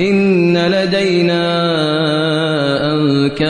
إن لدينا أنكالا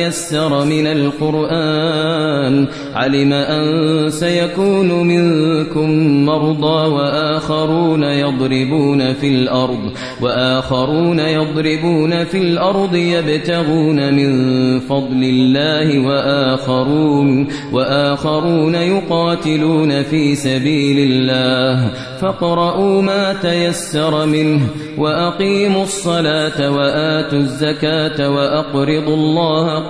تيسر من القرآن. علم أن سيكون منكم مرضى وآخرون يضربون في الأرض وآخرون يضربون في الأرض يبتغون من فضل الله وآخرون وآخرون يقاتلون في سبيل الله. فاقرؤوا ما تيسر منه وأقيموا الصلاة وآتوا الزكاة وأقرضوا الله